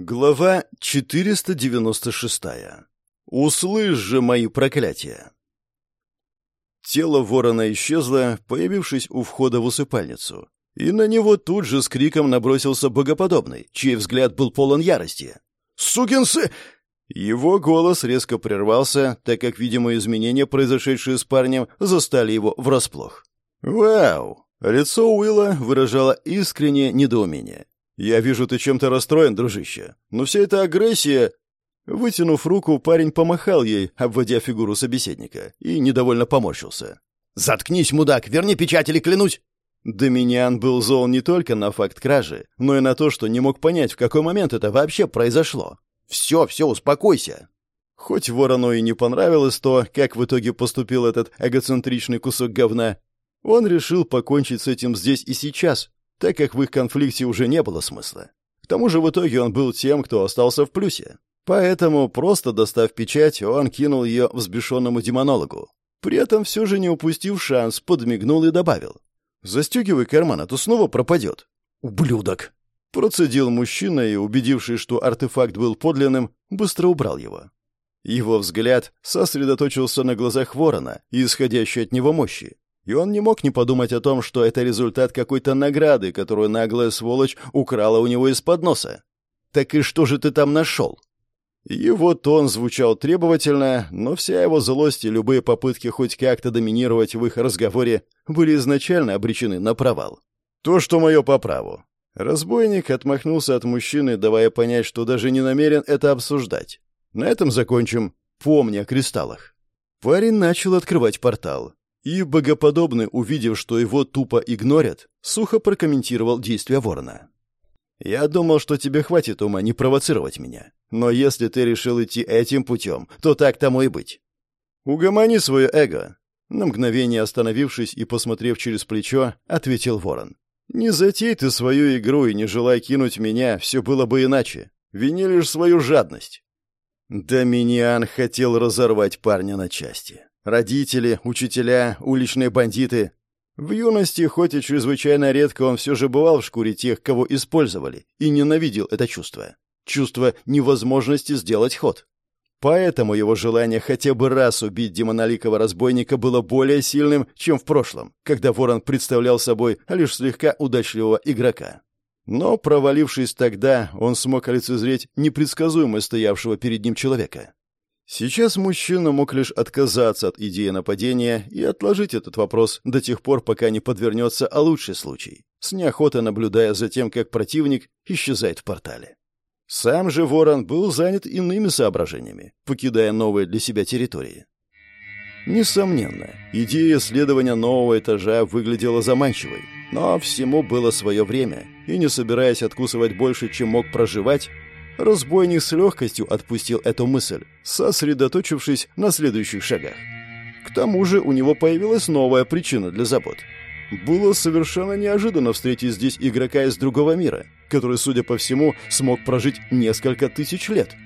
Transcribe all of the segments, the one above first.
Глава 496. Услышь же мои проклятия. Тело ворона исчезло, появившись у входа в усыпальницу. И на него тут же с криком набросился богоподобный, чей взгляд был полон ярости. «Сукин сы!» Его голос резко прервался, так как, видимо, изменения, произошедшие с парнем, застали его врасплох. «Вау!» Лицо Уилла выражало искреннее недоумение. «Я вижу, ты чем-то расстроен, дружище. Но вся эта агрессия...» Вытянув руку, парень помахал ей, обводя фигуру собеседника, и недовольно поморщился. «Заткнись, мудак! Верни печать или клянусь!» Доминиан был зол не только на факт кражи, но и на то, что не мог понять, в какой момент это вообще произошло. «Все, все, успокойся!» Хоть Ворону и не понравилось то, как в итоге поступил этот эгоцентричный кусок говна, он решил покончить с этим здесь и сейчас, так как в их конфликте уже не было смысла. К тому же в итоге он был тем, кто остался в плюсе. Поэтому, просто достав печать, он кинул ее взбешенному демонологу. При этом все же не упустив шанс, подмигнул и добавил. «Застегивай карман, а то снова пропадет». «Ублюдок!» Процедил мужчина и, убедившись, что артефакт был подлинным, быстро убрал его. Его взгляд сосредоточился на глазах ворона и исходящей от него мощи, и он не мог не подумать о том, что это результат какой-то награды, которую наглая сволочь украла у него из-под носа. «Так и что же ты там нашел?» Его тон звучал требовательно, но вся его злость и любые попытки хоть как-то доминировать в их разговоре были изначально обречены на провал. «То, что мое по праву». Разбойник отмахнулся от мужчины, давая понять, что даже не намерен это обсуждать. На этом закончим. Помни о кристаллах. Парень начал открывать портал. И богоподобный, увидев, что его тупо игнорят, сухо прокомментировал действия ворона. «Я думал, что тебе хватит ума не провоцировать меня. Но если ты решил идти этим путем, то так тому и быть. Угомони свое эго». На мгновение остановившись и посмотрев через плечо, ответил ворон. «Не затей ты свою игру и не желай кинуть меня, все было бы иначе. Вини лишь свою жадность». Доминиан хотел разорвать парня на части. Родители, учителя, уличные бандиты. В юности, хоть и чрезвычайно редко, он все же бывал в шкуре тех, кого использовали, и ненавидел это чувство. Чувство невозможности сделать ход. Поэтому его желание хотя бы раз убить демоноликого разбойника было более сильным, чем в прошлом, когда Ворон представлял собой лишь слегка удачливого игрока. Но, провалившись тогда, он смог лицезреть непредсказуемо стоявшего перед ним человека. Сейчас мужчина мог лишь отказаться от идеи нападения и отложить этот вопрос до тех пор, пока не подвернется а лучший случай, с неохотой наблюдая за тем, как противник исчезает в портале. Сам же Ворон был занят иными соображениями, покидая новые для себя территории. Несомненно, идея исследования нового этажа выглядела заманчивой, но всему было свое время, и не собираясь откусывать больше, чем мог проживать, Разбойник с легкостью отпустил эту мысль, сосредоточившись на следующих шагах. К тому же у него появилась новая причина для забот. Было совершенно неожиданно встретить здесь игрока из другого мира, который, судя по всему, смог прожить несколько тысяч лет.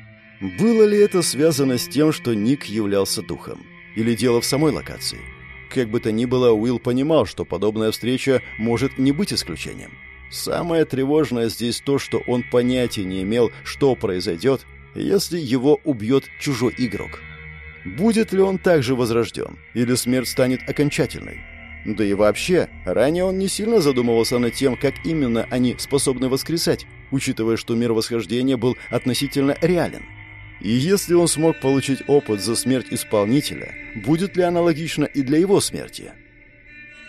Было ли это связано с тем, что Ник являлся духом? Или дело в самой локации? Как бы то ни было, Уилл понимал, что подобная встреча может не быть исключением. Самое тревожное здесь то, что он понятия не имел, что произойдет, если его убьет чужой игрок. Будет ли он также возрожден, или смерть станет окончательной? Да и вообще, ранее он не сильно задумывался над тем, как именно они способны воскресать, учитывая, что мир восхождения был относительно реален. И если он смог получить опыт за смерть исполнителя, будет ли аналогично и для его смерти?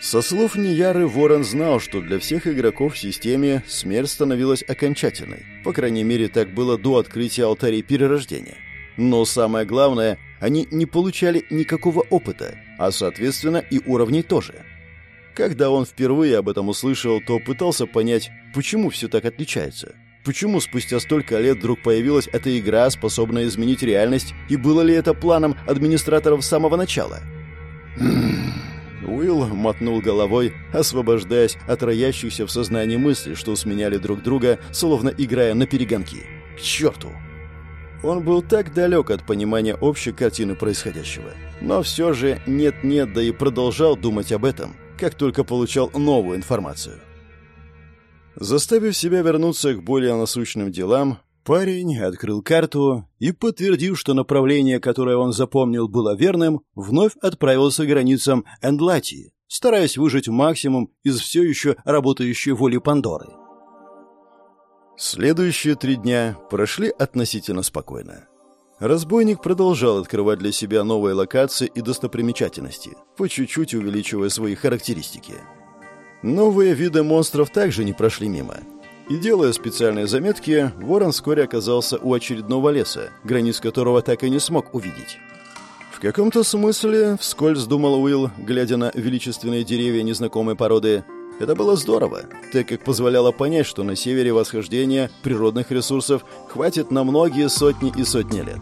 Со слов Нияры, Ворон знал, что для всех игроков в системе смерть становилась окончательной. По крайней мере, так было до открытия алтарей перерождения. Но самое главное, они не получали никакого опыта, а, соответственно, и уровней тоже. Когда он впервые об этом услышал, то пытался понять, почему все так отличается. Почему спустя столько лет вдруг появилась эта игра, способная изменить реальность, и было ли это планом администраторов с самого начала? Уилл мотнул головой, освобождаясь от роящихся в сознании мыслей, что сменяли друг друга, словно играя на перегонки. К черту! Он был так далек от понимания общей картины происходящего. Но все же нет-нет, да и продолжал думать об этом, как только получал новую информацию. Заставив себя вернуться к более насущным делам, Парень открыл карту и, подтвердив, что направление, которое он запомнил, было верным, вновь отправился к границам Эндлатии, стараясь выжать максимум из все еще работающей воли Пандоры. Следующие три дня прошли относительно спокойно. Разбойник продолжал открывать для себя новые локации и достопримечательности, по чуть-чуть увеличивая свои характеристики. Новые виды монстров также не прошли мимо. И делая специальные заметки, Ворон вскоре оказался у очередного леса, границ которого так и не смог увидеть. В каком-то смысле, вскользь думал Уилл, глядя на величественные деревья незнакомой породы, это было здорово, так как позволяло понять, что на севере восхождения природных ресурсов хватит на многие сотни и сотни лет.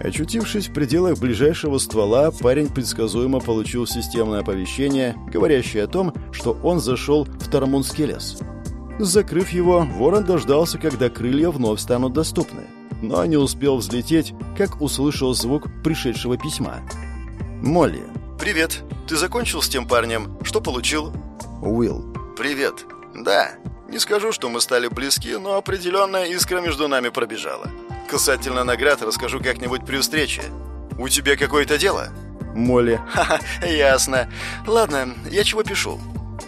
Очутившись в пределах ближайшего ствола, парень предсказуемо получил системное оповещение, говорящее о том, что он зашел в Тарамунский лес. Закрыв его, ворон дождался, когда крылья вновь станут доступны. Но не успел взлететь, как услышал звук пришедшего письма. «Молли, привет. Ты закончил с тем парнем? Что получил?» Уилл. «Привет. Да, не скажу, что мы стали близки, но определенная искра между нами пробежала. Касательно наград расскажу как-нибудь при встрече. У тебя какое-то дело?» Молли. «Ха-ха, ясно. Ладно, я чего пишу?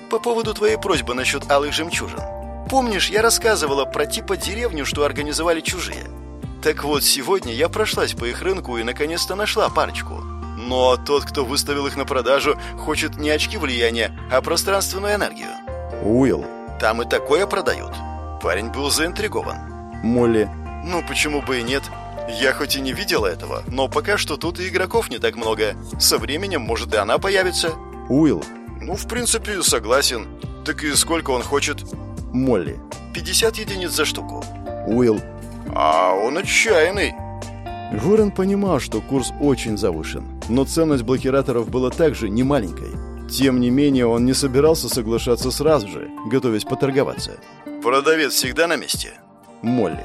По поводу твоей просьбы насчет алых жемчужин. Помнишь, я рассказывала про типа деревню, что организовали чужие? Так вот, сегодня я прошлась по их рынку и наконец-то нашла парочку. Но тот, кто выставил их на продажу, хочет не очки влияния, а пространственную энергию. Уилл. Там и такое продают. Парень был заинтригован. Молли. Ну, почему бы и нет? Я хоть и не видела этого, но пока что тут и игроков не так много. Со временем, может, и она появится. Уилл. Ну, в принципе, согласен. Так и сколько он хочет? Молли. 50 единиц за штуку. Уилл. А он отчаянный. Ворон понимал, что курс очень завышен, но ценность блокираторов была также немаленькой. Тем не менее, он не собирался соглашаться сразу же, готовясь поторговаться. Продавец всегда на месте. Молли.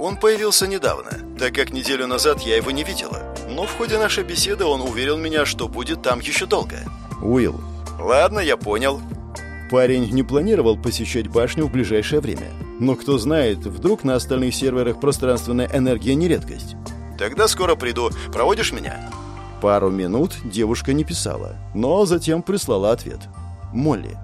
Он появился недавно, так как неделю назад я его не видела. Но в ходе нашей беседы он уверил меня, что будет там еще долго. Уилл. Ладно, я понял. Парень не планировал посещать башню в ближайшее время. Но кто знает, вдруг на остальных серверах пространственная энергия не редкость. Тогда скоро приду. Проводишь меня? Пару минут девушка не писала, но затем прислала ответ. Молли.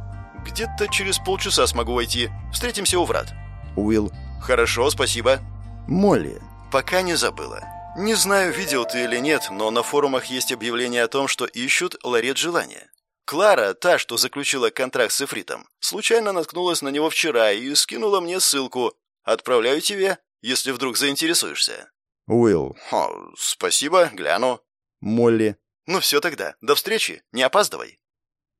Где-то через полчаса смогу войти. Встретимся у врат. Уилл. Хорошо, спасибо. Молли. Пока не забыла. Не знаю, видел ты или нет, но на форумах есть объявление о том, что ищут ларет желания. Клара, та, что заключила контракт с Эфритом, случайно наткнулась на него вчера и скинула мне ссылку. Отправляю тебе, если вдруг заинтересуешься. Уилл. О, спасибо, гляну. Молли. Ну все тогда, до встречи, не опаздывай.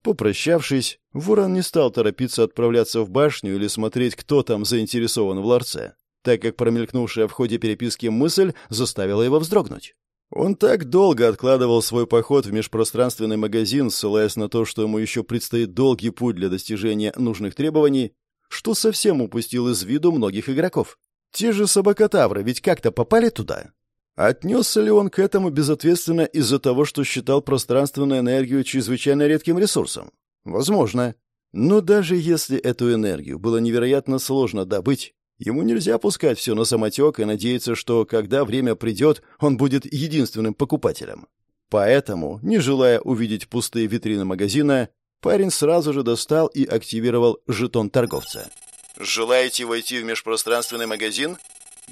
Попрощавшись, Ворон не стал торопиться отправляться в башню или смотреть, кто там заинтересован в ларце, так как промелькнувшая в ходе переписки мысль заставила его вздрогнуть. Он так долго откладывал свой поход в межпространственный магазин, ссылаясь на то, что ему еще предстоит долгий путь для достижения нужных требований, что совсем упустил из виду многих игроков. Те же собакотавры ведь как-то попали туда. Отнесся ли он к этому безответственно из-за того, что считал пространственную энергию чрезвычайно редким ресурсом? Возможно. Но даже если эту энергию было невероятно сложно добыть, ему нельзя пускать все на самотек и надеяться, что, когда время придет, он будет единственным покупателем. Поэтому, не желая увидеть пустые витрины магазина, парень сразу же достал и активировал жетон торговца. Желаете войти в межпространственный магазин?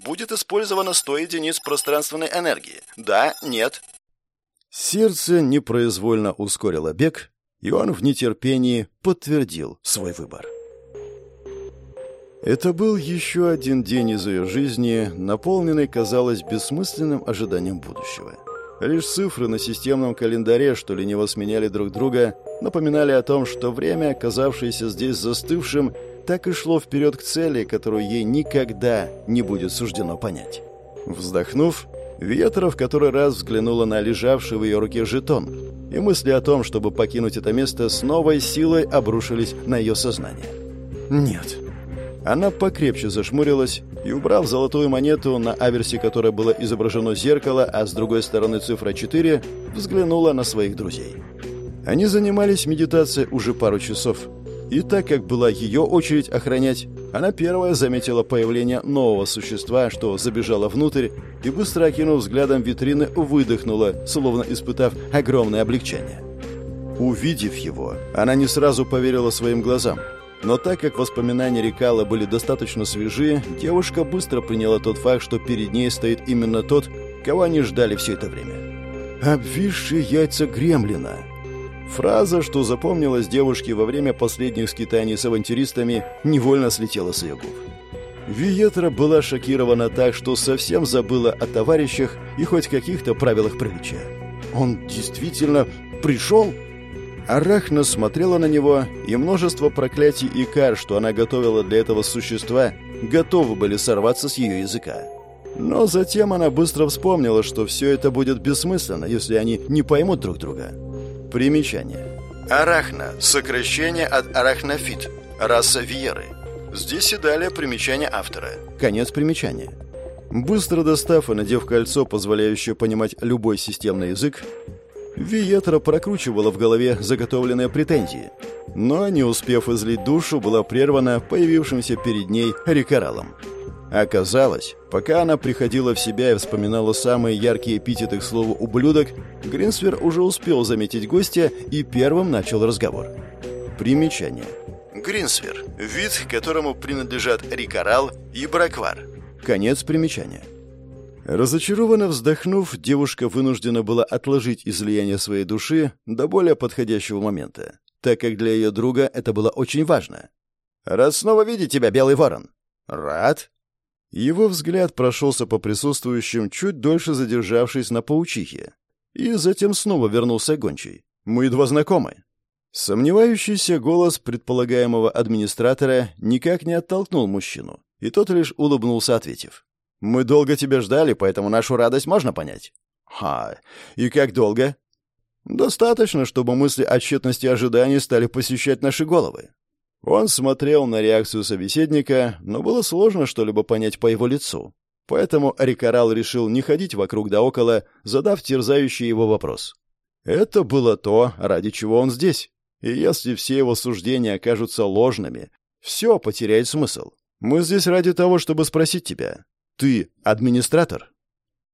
Будет использовано 100 единиц пространственной энергии. Да, нет. Сердце непроизвольно ускорило бег, и он в нетерпении подтвердил свой выбор. Это был еще один день из ее жизни, наполненный, казалось, бессмысленным ожиданием будущего. Лишь цифры на системном календаре, что лениво сменяли друг друга, напоминали о том, что время, казавшееся здесь застывшим, так и шло вперед к цели, которую ей никогда не будет суждено понять. Вздохнув, Ветра в который раз взглянула на лежавший в ее руке жетон, и мысли о том, чтобы покинуть это место, с новой силой обрушились на ее сознание. «Нет». Она покрепче зашмурилась и, убрав золотую монету, на аверсе которой было изображено зеркало, а с другой стороны цифра 4, взглянула на своих друзей. Они занимались медитацией уже пару часов, и так как была ее очередь охранять, Она первая заметила появление нового существа, что забежало внутрь, и быстро окинув взглядом витрины, выдохнула, словно испытав огромное облегчение. Увидев его, она не сразу поверила своим глазам. Но так как воспоминания Рикала были достаточно свежие, девушка быстро приняла тот факт, что перед ней стоит именно тот, кого они ждали все это время. «Обвисшие яйца гремлина», Фраза, что запомнилась девушке во время последних скитаний с авантюристами, невольно слетела с ее губ. Виетра была шокирована так, что совсем забыла о товарищах и хоть каких-то правилах приличия. «Он действительно пришел?» Арахна смотрела на него, и множество проклятий и кар, что она готовила для этого существа, готовы были сорваться с ее языка. Но затем она быстро вспомнила, что все это будет бессмысленно, если они не поймут друг друга. Примечание. Арахна – сокращение от арахнофит, раса Вьеры. Здесь и далее примечание автора. Конец примечания. Быстро достав и надев кольцо, позволяющее понимать любой системный язык, Виетра прокручивала в голове заготовленные претензии, но, не успев излить душу, была прервана появившимся перед ней рекоралом. Оказалось, пока она приходила в себя и вспоминала самые яркие эпитеты к слову «ублюдок», Гринсвер уже успел заметить гостя и первым начал разговор. Примечание. Гринсвер – вид, которому принадлежат рикорал и браквар. Конец примечания. Разочарованно вздохнув, девушка вынуждена была отложить излияние своей души до более подходящего момента, так как для ее друга это было очень важно. «Рад снова видеть тебя, Белый Ворон!» «Рад?» Его взгляд прошелся по присутствующим, чуть дольше задержавшись на паучихе. И затем снова вернулся гончий. «Мы едва знакомы». Сомневающийся голос предполагаемого администратора никак не оттолкнул мужчину, и тот лишь улыбнулся, ответив. «Мы долго тебя ждали, поэтому нашу радость можно понять». «Ха, и как долго?» «Достаточно, чтобы мысли о тщетности ожиданий стали посещать наши головы. Он смотрел на реакцию собеседника, но было сложно что-либо понять по его лицу. Поэтому Рикарал решил не ходить вокруг да около, задав терзающий его вопрос. Это было то, ради чего он здесь. И если все его суждения окажутся ложными, все потеряет смысл. Мы здесь ради того, чтобы спросить тебя. Ты администратор?